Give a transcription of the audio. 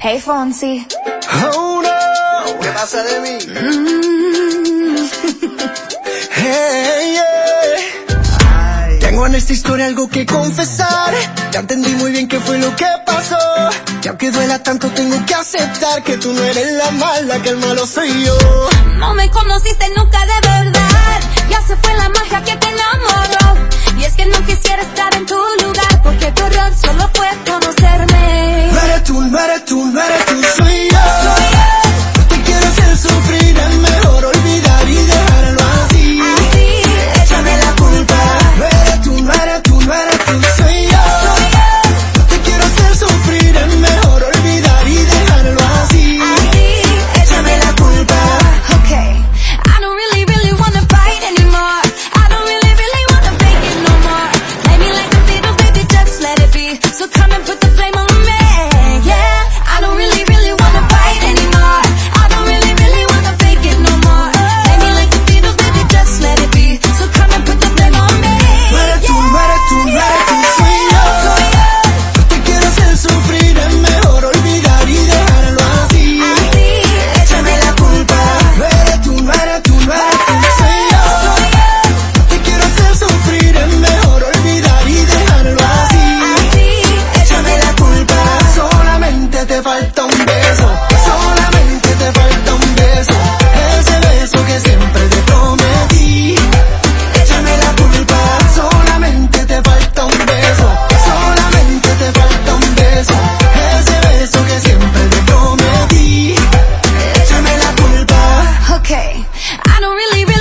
Hey Fonsi. Oh no. ¿Qué pasa de mí? Mm. Hey, yeah. Tengo en esta historia algo que confesar. Ya entendí muy bien qué fue lo que pasó. Y aunque duela tanto, tengo que aceptar que tú no eres la mala, que el malo soy yo. No me conociste nunca de verdad. Ya se fue la magia que te enamoró. So come and put I don't really, really